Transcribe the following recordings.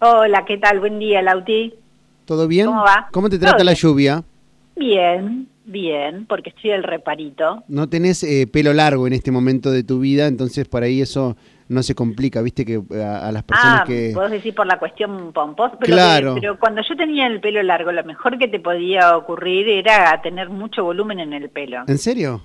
Hola, ¿qué tal? Buen día, Lauti. ¿Todo bien? ¿Cómo va? ¿Cómo te trata la lluvia? Bien, bien, porque estoy el reparito. No tenés eh, pelo largo en este momento de tu vida, entonces por ahí eso no se complica, viste que eh, a, a las personas Ah, que... vos decís por la cuestión pompos, pero, Claro. que- pero cuando yo tenía el pelo largo, lo mejor que te podía ocurrir era tener mucho volumen en el pelo. ¿En serio?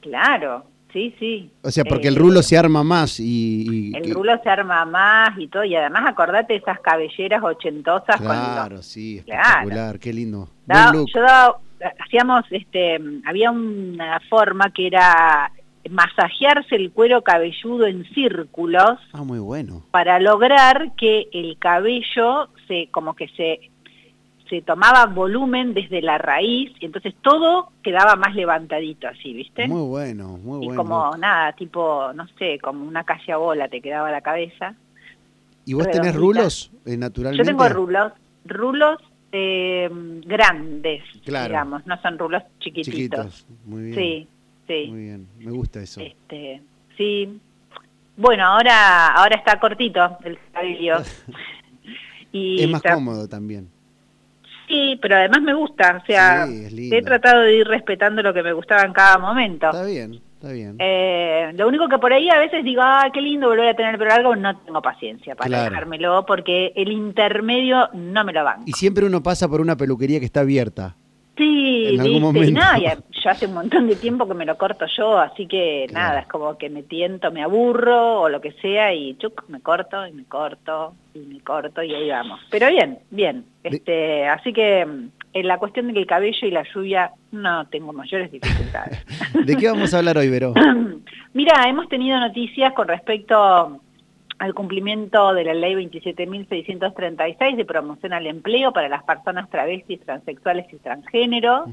Claro, sí, sí. O sea, porque el Eh, rulo se arma más y... y- El rulo se arma más y todo, y además acordate esas cabelleras ochentosas los Claro, sí, Claro. espectacular, qué lindo. Da- yo daba- hacíamos, este, había una forma que era masajearse el cuero cabelludo en círculos Ah, muy bueno. para lograr que el cabello se, como que se, se tomaba volumen desde la raíz y entonces todo quedaba más levantadito así, ¿viste? Muy bueno, muy y bueno. como nada, tipo, no sé, como una calle a bola te quedaba la cabeza. ¿Y vos tenés rulos eh, naturalmente? Yo tengo rulos, rulos eh, grandes, Claro. digamos, no son rulos chiquititos. Chiquitos, muy bien. Sí, sí. Muy bien, me gusta eso. Este, sí. Bueno, ahora ahora está cortito el cabello. y es más cómodo también. Sí, pero además me gusta, o sea, Sí, he tratado de ir respetando lo que me gustaba en cada momento. Está bien, está bien. Eh, lo único que por ahí a veces digo, ah, qué lindo volver a tener el pelo largo, no tengo paciencia para Claro. dejármelo porque el intermedio no me lo banco. Y siempre uno pasa por una peluquería que está abierta. Sí, en algún momento. y a- yo hace un montón de tiempo que me lo corto yo, así que Claro. nada, es como que me tiento, me aburro o lo que sea y chuc, me corto y me corto y me corto y ahí vamos. Pero bien, bien. Este, así que mm, en la cuestión del cabello y la lluvia no tengo mayores dificultades. ¿De qué vamos a hablar hoy, Vero? Mira, hemos tenido noticias con respecto al cumplimiento de la ley 27.636 de promoción al empleo para las personas travestis, transexuales y transgénero.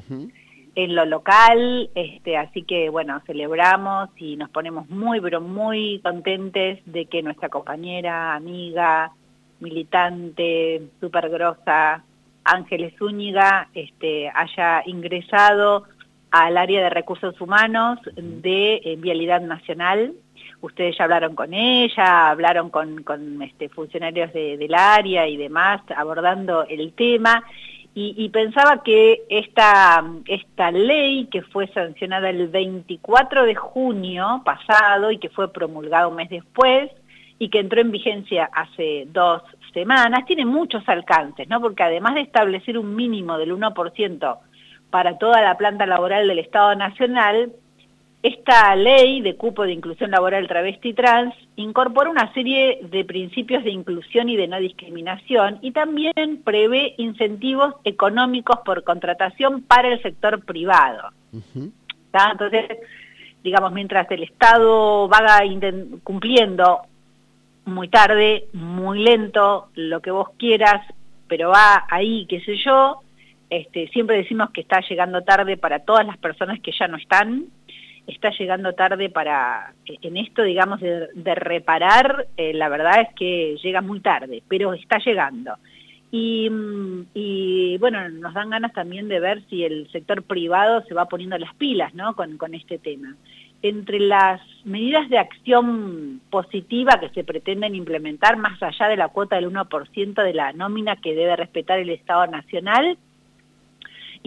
En lo local, este, así que bueno, celebramos y nos ponemos muy, pero muy contentes de que nuestra compañera, amiga, militante, súper grosa, Ángeles Zúñiga, este, haya ingresado al área de recursos humanos de eh, Vialidad Nacional. Ustedes ya hablaron con ella, hablaron con, con este, funcionarios de- del área y demás, abordando el tema. Y, pensaba que esta, esta ley que fue sancionada el 24 de junio pasado y que fue promulgada un mes después y que entró en vigencia hace dos semanas, tiene muchos alcances, ¿no? Porque además de establecer un mínimo del 1% para toda la planta laboral del Estado Nacional, esta ley de cupo de inclusión laboral travesti trans incorpora una serie de principios de inclusión y de no discriminación y también prevé incentivos económicos por contratación para el sector privado. Entonces, digamos, mientras el Estado vaga inten- cumpliendo muy tarde, muy lento, lo que vos quieras, pero va ahí, qué sé yo, este, siempre decimos que está llegando tarde para todas las personas que ya no están, está llegando tarde para, en esto, digamos, de, de reparar, eh, la verdad es que llega muy tarde, pero está llegando. Y, mm, y, bueno, nos dan ganas también de ver si el sector privado se va poniendo las pilas ¿no? con, con este tema. Entre las medidas de acción positiva que se pretenden implementar, más allá de la cuota del 1% de la nómina que debe respetar el Estado Nacional,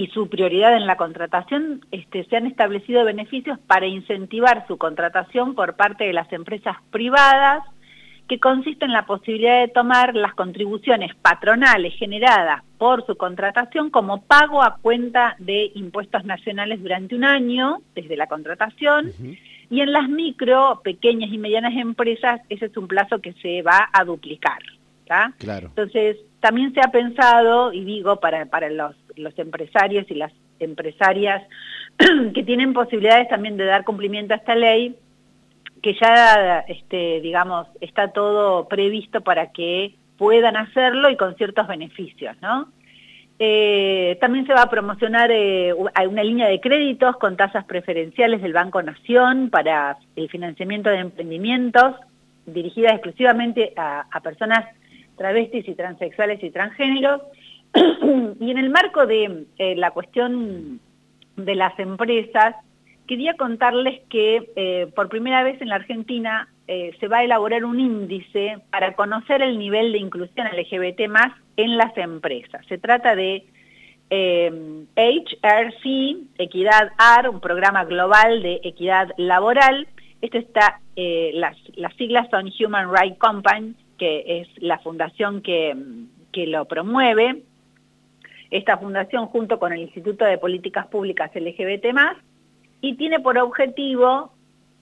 y su prioridad en la contratación, este, se han establecido beneficios para incentivar su contratación por parte de las empresas privadas, que consiste en la posibilidad de tomar las contribuciones patronales generadas por su contratación como pago a cuenta de impuestos nacionales durante un año desde la contratación y en las micro, pequeñas y medianas empresas ese es un plazo que se va a duplicar. Entonces, también se ha pensado, y digo para, para los, los empresarios y las empresarias que tienen posibilidades también de dar cumplimiento a esta ley, que ya, este, digamos, está todo previsto para que puedan hacerlo y con ciertos beneficios, ¿no? Eh, también se va a promocionar eh, una línea de créditos con tasas preferenciales del Banco Nación para el financiamiento de emprendimientos dirigidas exclusivamente a, a personas travestis y transexuales y transgéneros. Y en el marco de eh, la cuestión de las empresas, quería contarles que eh, por primera vez en la Argentina eh, se va a elaborar un índice para conocer el nivel de inclusión LGBT más en las empresas. Se trata de HRC, Equidad AR, un programa global de equidad laboral. Esto está, las, las siglas son Human Rights Company, que es la fundación que, que lo promueve. Esta fundación junto con el Instituto de Políticas Públicas LGBT+, y tiene por objetivo,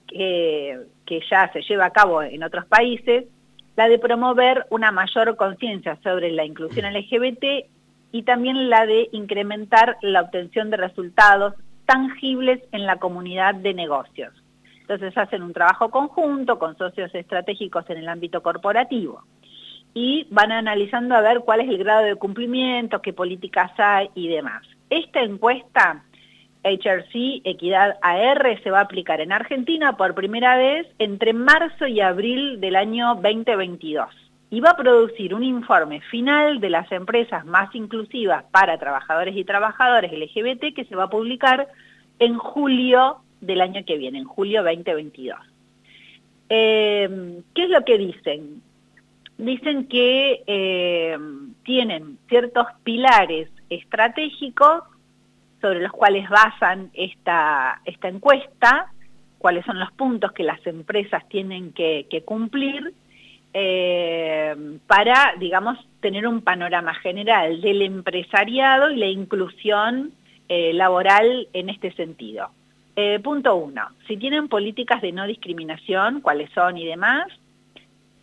que ya se lleva a cabo en otros países, la de promover una mayor conciencia sobre la inclusión LGBT y también la de incrementar la obtención de resultados tangibles en la comunidad de negocios. Entonces hacen un trabajo conjunto con socios estratégicos en el ámbito corporativo y van analizando a ver cuál es el grado de cumplimiento, qué políticas hay y demás. Esta encuesta HRC Equidad AR se va a aplicar en Argentina por primera vez entre marzo y abril del año 2022 y va a producir un informe final de las empresas más inclusivas para trabajadores y trabajadoras LGBT que se va a publicar en julio del año que viene, en julio 2022. Eh, ¿Qué es lo que dicen? Dicen que eh, tienen ciertos pilares estratégicos sobre los cuales basan esta, esta encuesta, cuáles son los puntos que las empresas tienen que, cumplir eh, para, digamos, tener un panorama general del empresariado y la inclusión laboral en este sentido. Eh, punto uno, si tienen políticas de no discriminación, cuáles son y demás,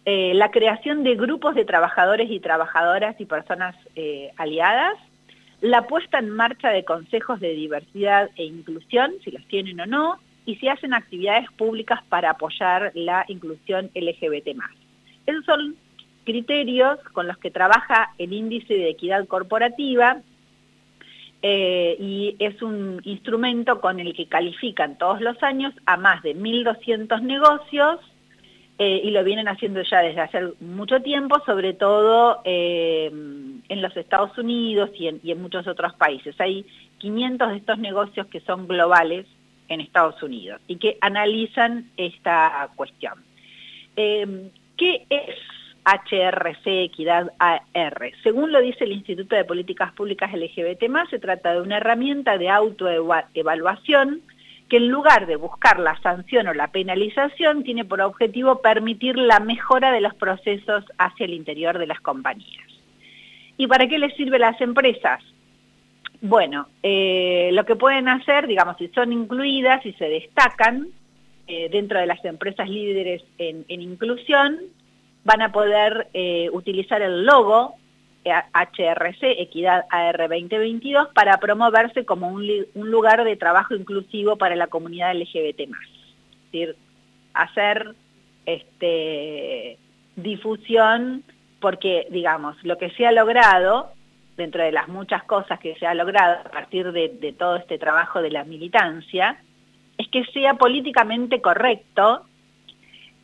eh, la creación de grupos de trabajadores y trabajadoras y personas eh, aliadas, la puesta en marcha de consejos de diversidad e inclusión, si los tienen o no, y si hacen actividades públicas para apoyar la inclusión LGBT+. Esos son criterios con los que trabaja el índice de equidad corporativa eh, y es un instrumento con el que califican todos los años a más de 1.200 negocios eh, y lo vienen haciendo ya desde hace mucho tiempo, sobre todo eh, en los Estados Unidos y en, y en, muchos otros países. Hay 500 de estos negocios que son globales en Estados Unidos y que analizan esta cuestión. ¿Qué es HRC Equidad AR. Según lo dice el Instituto de Políticas Públicas LGBT+, se trata de una herramienta de autoevaluación que en lugar de buscar la sanción o la penalización, tiene por objetivo permitir la mejora de los procesos hacia el interior de las compañías. ¿Y para qué les sirve las empresas? Bueno, eh, lo que pueden hacer, digamos, si son incluidas y se destacan eh, dentro de las empresas líderes en inclusión, van a poder eh, utilizar el logo HRC, Equidad AR 2022, para promoverse como un, lugar de trabajo inclusivo para la comunidad LGBT+. Es decir, hacer este, difusión, porque, digamos, lo que se ha logrado, dentro de las muchas cosas que se ha logrado a partir de todo este trabajo de la militancia, es que sea políticamente correcto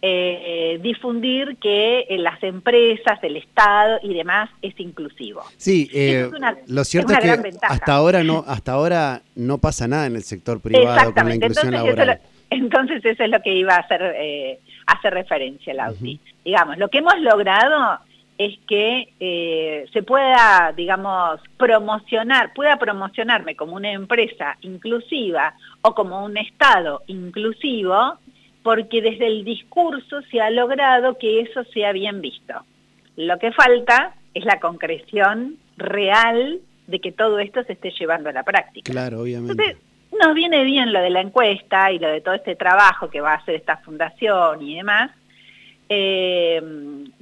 eh, difundir que en las empresas, el Estado y demás es inclusivo. Sí, eh, lo cierto es, que hasta ahora no hasta ahora no pasa nada en el sector privado con la inclusión entonces, laboral. Eso entonces eso es lo que iba a hacer eh, hacer referencia Lauti. Digamos, lo que hemos logrado es que eh, se pueda, digamos, promocionar, pueda promocionarme como una empresa inclusiva o como un Estado inclusivo porque desde el discurso se ha logrado que eso sea bien visto. Lo que falta es la concreción real de que todo esto se esté llevando a la práctica. Claro, obviamente. Entonces, nos viene bien lo de la encuesta y lo de todo este trabajo que va a hacer esta fundación y demás, eh,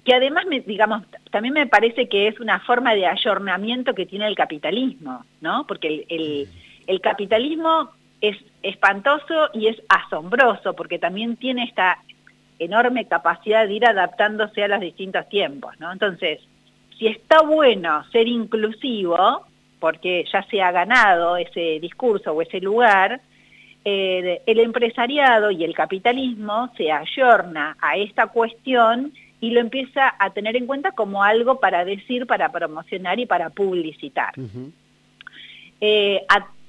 que además, me, digamos, también me parece que es una forma de ayornamiento que tiene el capitalismo, ¿no? Porque el, el capitalismo es espantoso y es asombroso porque también tiene esta enorme capacidad de ir adaptándose a los distintos tiempos, ¿no? Entonces, si está bueno ser inclusivo, porque ya se ha ganado ese discurso o ese lugar, eh, el empresariado y el capitalismo se ayorna a esta cuestión y lo empieza a tener en cuenta como algo para decir, para promocionar y para publicitar.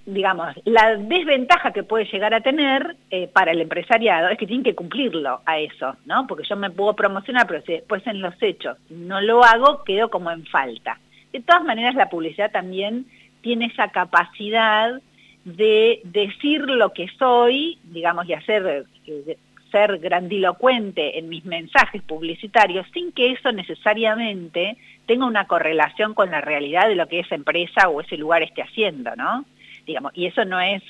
Digamos, la desventaja que puede llegar a tener eh, para el empresariado es que tiene que cumplirlo a eso, ¿no? Porque yo me puedo promocionar, pero si después en los hechos no lo hago, quedo como en falta. De todas maneras, la publicidad también tiene esa capacidad de decir lo que soy, digamos, y hacer, eh, ser grandilocuente en mis mensajes publicitarios, sin que eso necesariamente tenga una correlación con la realidad de lo que esa empresa o ese lugar esté haciendo, ¿no? Digamos, y eso no es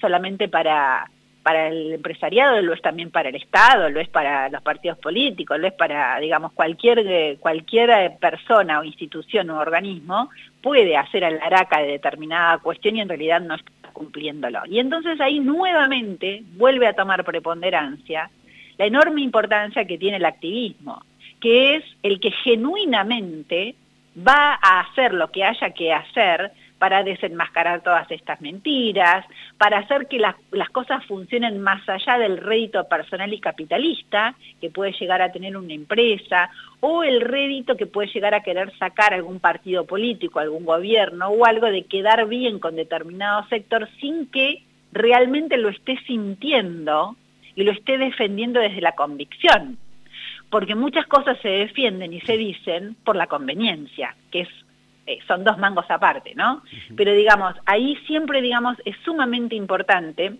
solamente para, para el empresariado, lo es también para el Estado, lo es para los partidos políticos, lo es para, digamos, cualquier, cualquier persona o institución o organismo puede hacer alaraca de determinada cuestión y en realidad no está cumpliéndolo. Y entonces ahí nuevamente vuelve a tomar preponderancia la enorme importancia que tiene el activismo, que es el que genuinamente va a hacer lo que haya que hacer para desenmascarar todas estas mentiras, para hacer que las, cosas funcionen más allá del rédito personal y capitalista que puede llegar a tener una empresa, o el rédito que puede llegar a querer sacar algún partido político, algún gobierno o algo de quedar bien con determinado sector sin que realmente lo esté sintiendo y lo esté defendiendo desde la convicción. Porque muchas cosas se defienden y se dicen por la conveniencia, que es eh, son dos mangos aparte, ¿no? Pero digamos, ahí siempre, digamos, es sumamente importante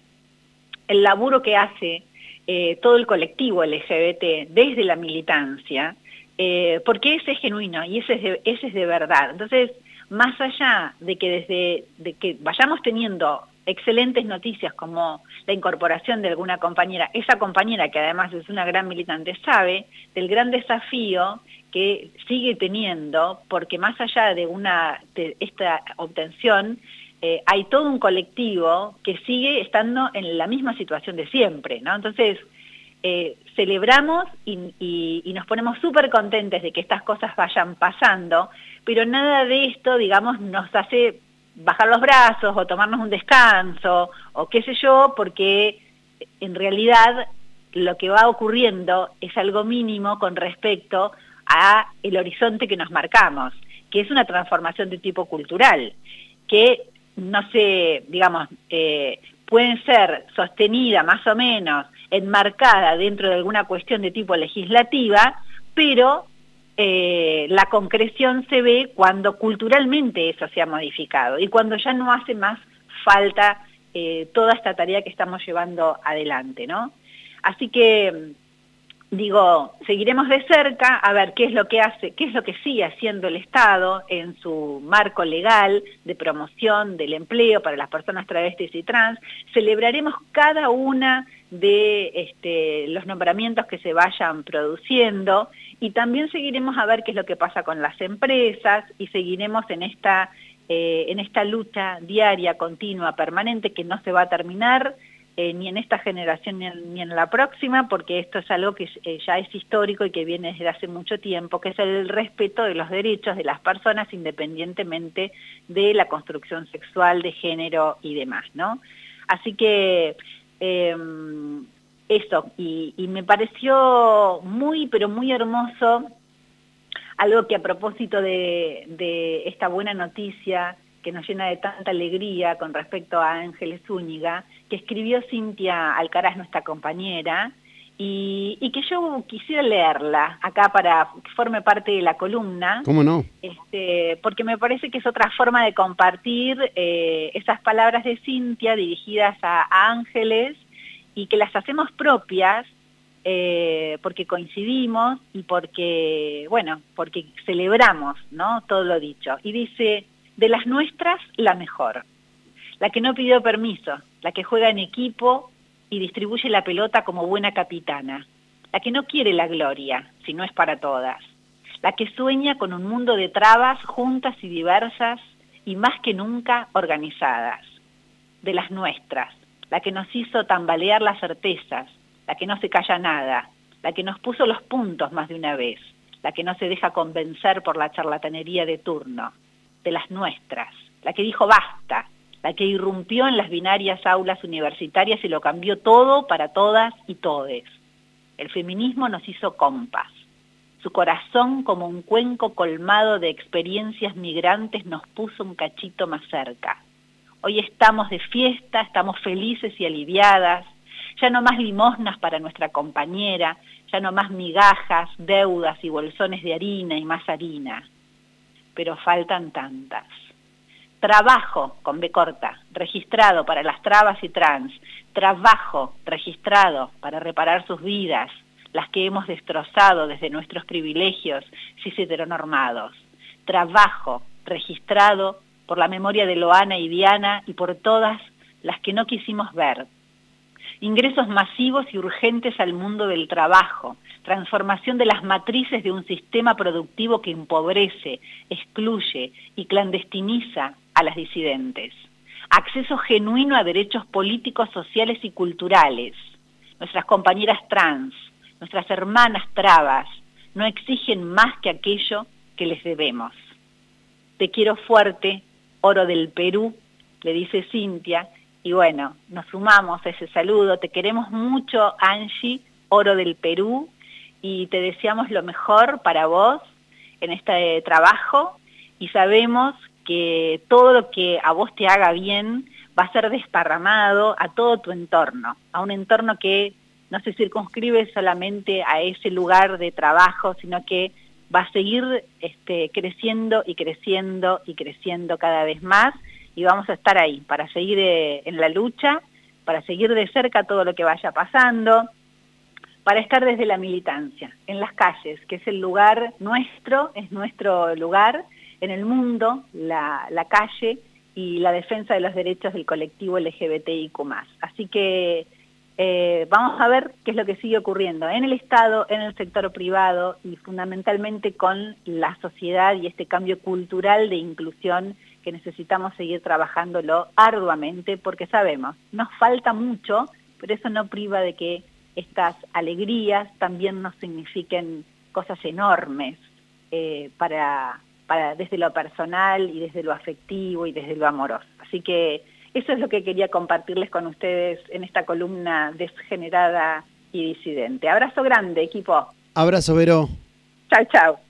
el laburo que hace eh, todo el colectivo LGBT desde la militancia, eh, porque ese es genuino y ese es, de, ese es de verdad. Entonces, más allá de que desde de que vayamos teniendo excelentes noticias como la incorporación de alguna compañera, esa compañera que además es una gran militante sabe del gran desafío que sigue teniendo, porque más allá de, una, esta obtención, eh, hay todo un colectivo que sigue estando en la misma situación de siempre, ¿no? Entonces, eh, celebramos y, y, nos ponemos súper contentes de que estas cosas vayan pasando, pero nada de esto, digamos, nos hace bajar los brazos o tomarnos un descanso o qué sé yo, porque en realidad lo que va ocurriendo es algo mínimo con respecto a el horizonte que nos marcamos, que es una transformación de tipo cultural, que no sé, digamos, eh, pueden ser sostenida más o menos, enmarcada dentro de alguna cuestión de tipo legislativa, pero eh, la concreción se ve cuando culturalmente eso se ha modificado y cuando ya no hace más falta eh, toda esta tarea que estamos llevando adelante, ¿no? Así que digo, seguiremos de cerca a ver qué es lo que hace, qué es lo que sigue haciendo el Estado en su marco legal de promoción del empleo para las personas travestis y trans. Celebraremos cada una de este, los nombramientos que se vayan produciendo y también seguiremos a ver qué es lo que pasa con las empresas y seguiremos en esta, eh, en esta lucha diaria, continua, permanente, que no se va a terminar eh, ni en esta generación ni en, la próxima, porque esto es algo que eh, ya es histórico y que viene desde hace mucho tiempo, que es el respeto de los derechos de las personas independientemente de la construcción sexual, de género y demás, ¿no? Así que em, eso, y, me pareció muy, pero muy hermoso algo que a propósito de, de esta buena noticia que nos llena de tanta alegría con respecto a Ángeles Zúñiga, que escribió Cintia Alcaraz, nuestra compañera, y, que yo quisiera leerla acá para que forme parte de la columna. ¿Cómo no? Este, porque me parece que es otra forma de compartir eh, esas palabras de Cintia dirigidas a, Ángeles y que las hacemos propias eh, porque coincidimos y porque, bueno, porque celebramos, ¿no? Todo lo dicho. Y dice, de las nuestras, la mejor. La que no pidió permiso, la que juega en equipo y distribuye la pelota como buena capitana. La que no quiere la gloria, si no es para todas. La que sueña con un mundo de trabas juntas y diversas y más que nunca organizadas. De las nuestras, la que nos hizo tambalear las certezas, la que no se calla nada, la que nos puso los puntos más de una vez, la que no se deja convencer por la charlatanería de turno, de las nuestras, la que dijo basta, la que irrumpió en las binarias aulas universitarias y lo cambió todo para todas y todes. El feminismo nos hizo compas. Su corazón como un cuenco colmado de experiencias migrantes nos puso un cachito más cerca. Hoy estamos de fiesta, estamos felices y aliviadas, ya no más limosnas para nuestra compañera, ya no más migajas, deudas y bolsones de harina y más harina. Pero faltan tantas. Trabajo, con B corta, registrado para las trabas y trans. Trabajo registrado para reparar sus vidas, las que hemos destrozado desde nuestros privilegios cis heteronormados. Trabajo registrado por la memoria de Loana y Diana y por todas las que no quisimos ver, ingresos masivos y urgentes al mundo del trabajo, transformación de las matrices de un sistema productivo que empobrece, excluye y clandestiniza a las disidentes, acceso genuino a derechos políticos, sociales y culturales. Nuestras compañeras trans, nuestras hermanas trabas, no exigen más que aquello que les debemos. Te quiero fuerte, oro del Perú, le dice Cintia, y bueno, nos sumamos a ese saludo. Te queremos mucho, Angie, Oro del Perú, y te deseamos lo mejor para vos en este trabajo y sabemos que todo lo que a vos te haga bien va a ser desparramado a todo tu entorno, a un entorno que no se circunscribe solamente a ese lugar de trabajo, sino que va a seguir este, creciendo y creciendo y creciendo cada vez más. Y vamos a estar ahí para seguir eh, en la lucha, para seguir de cerca todo lo que vaya pasando, para estar desde la militancia, en las calles, que es el lugar nuestro, es nuestro lugar en el mundo, la, calle y la defensa de los derechos del colectivo LGBTIQ+. Así que eh, vamos a ver qué es lo que sigue ocurriendo en el Estado, en el sector privado y fundamentalmente con la sociedad y este cambio cultural de inclusión que necesitamos seguir trabajándolo arduamente porque sabemos, nos falta mucho, pero eso no priva de que estas alegrías también nos signifiquen cosas enormes eh, para, para desde lo personal y desde lo afectivo y desde lo amoroso. Así que eso es lo que quería compartirles con ustedes en esta columna desgenerada y disidente. Abrazo grande, equipo. Abrazo, Vero. Chao, chao.